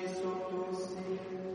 gestor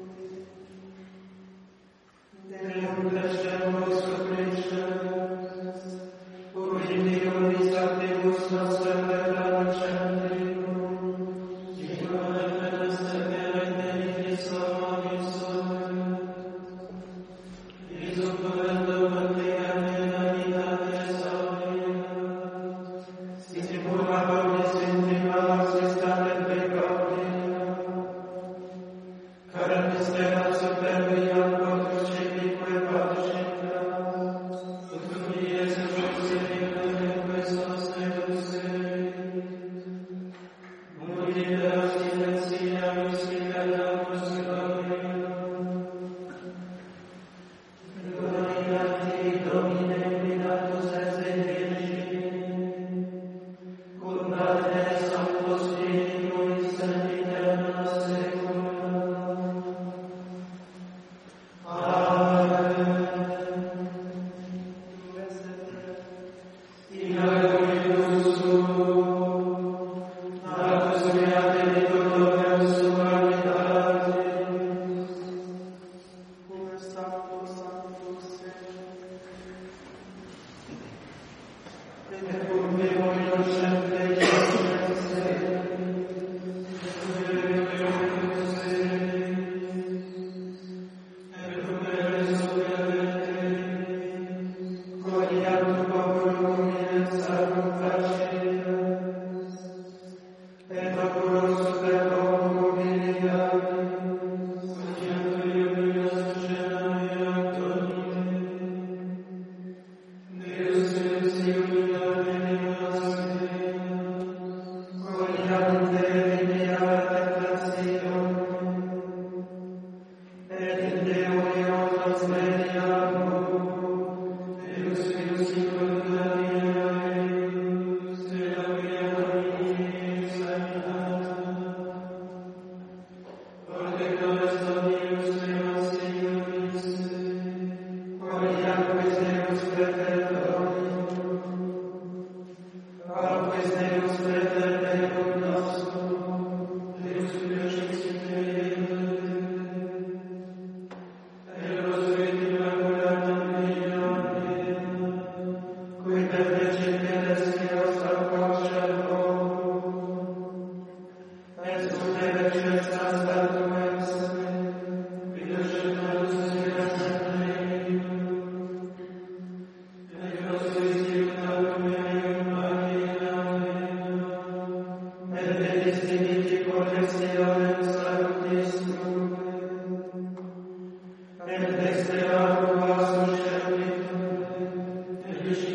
Christ,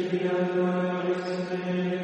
Kyrie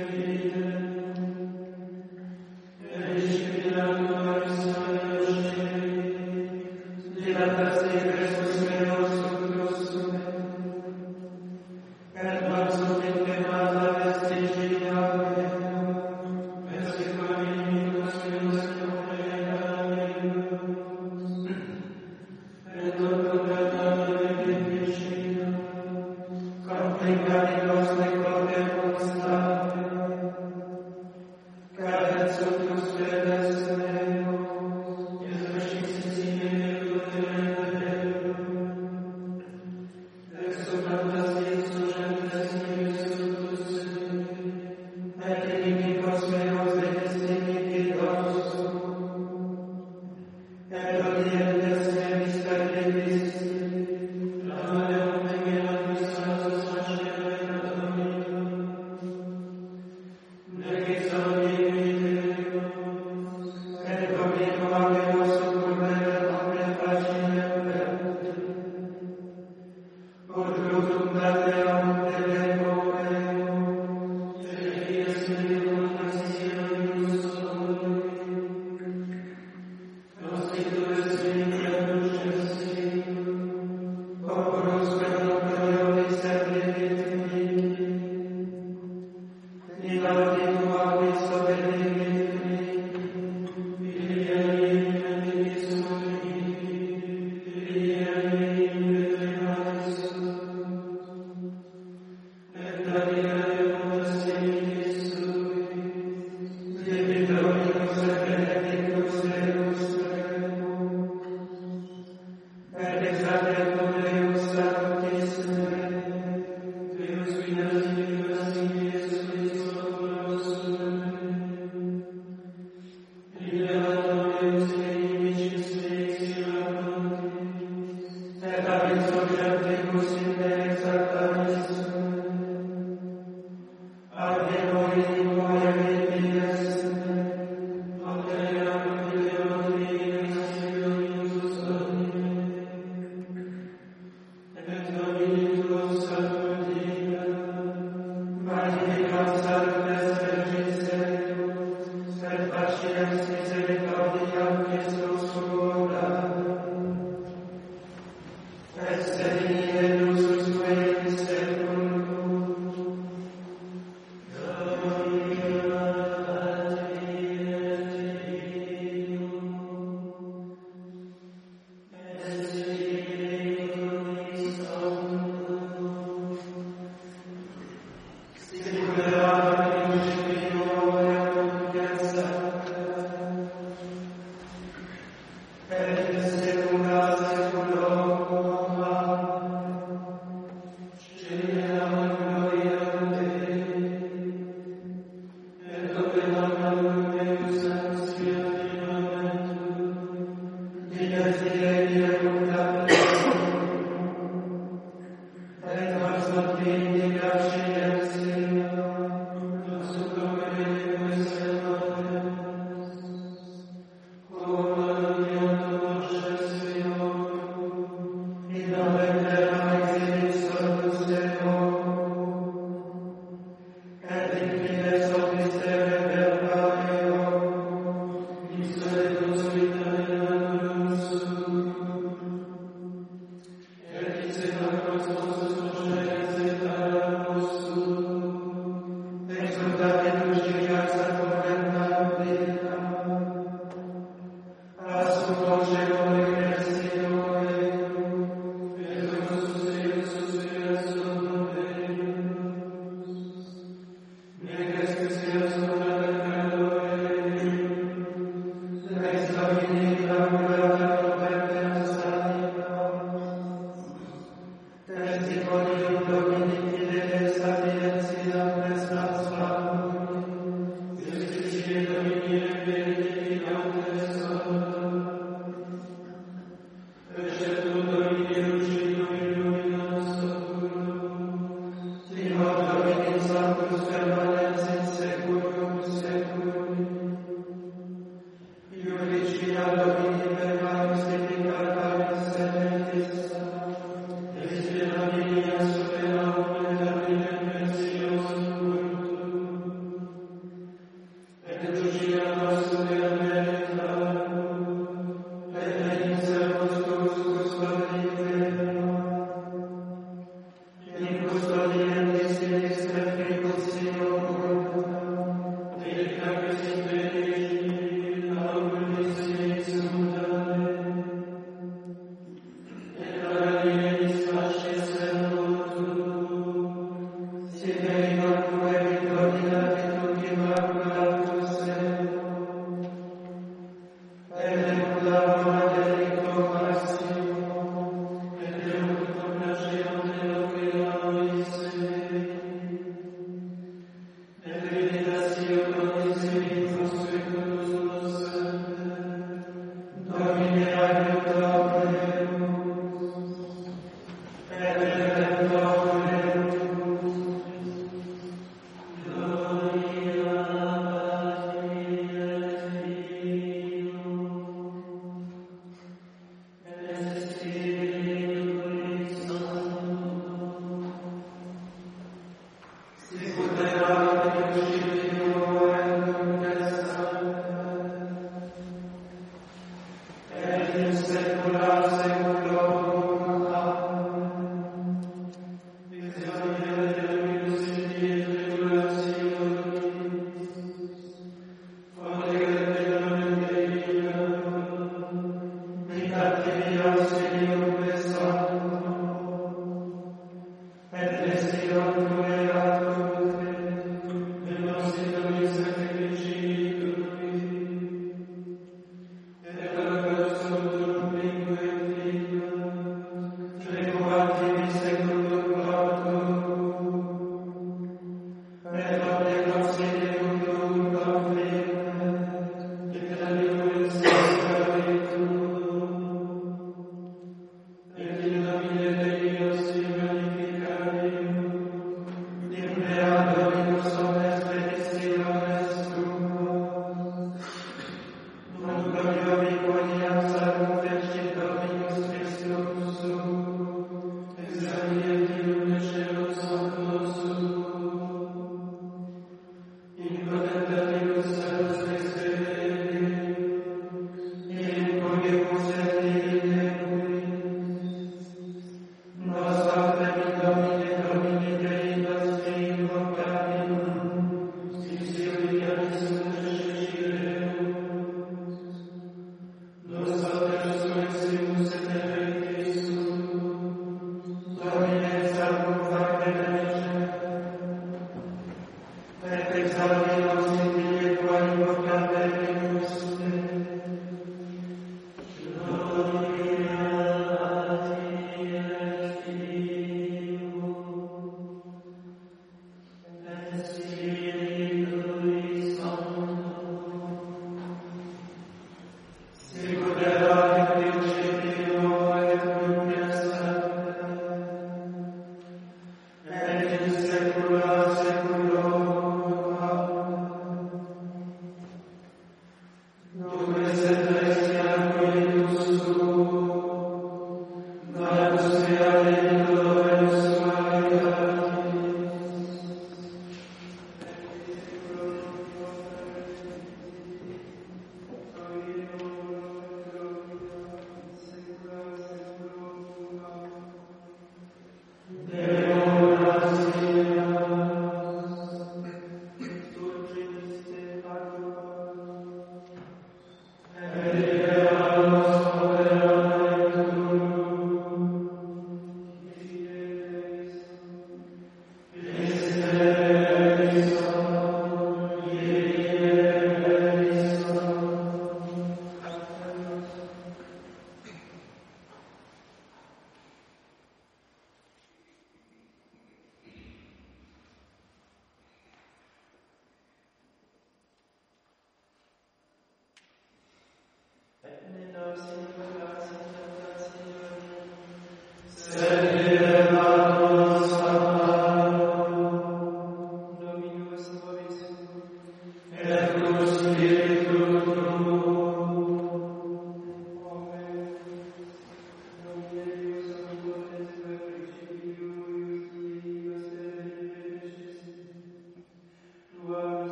Amen.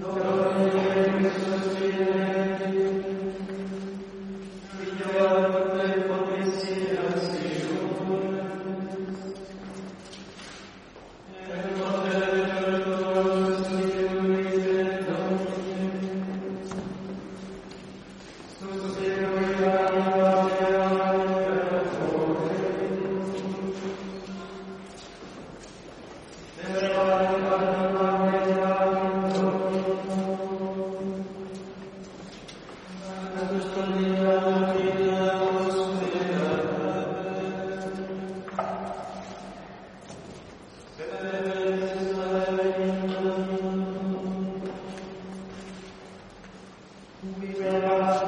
Lord. Ubi veras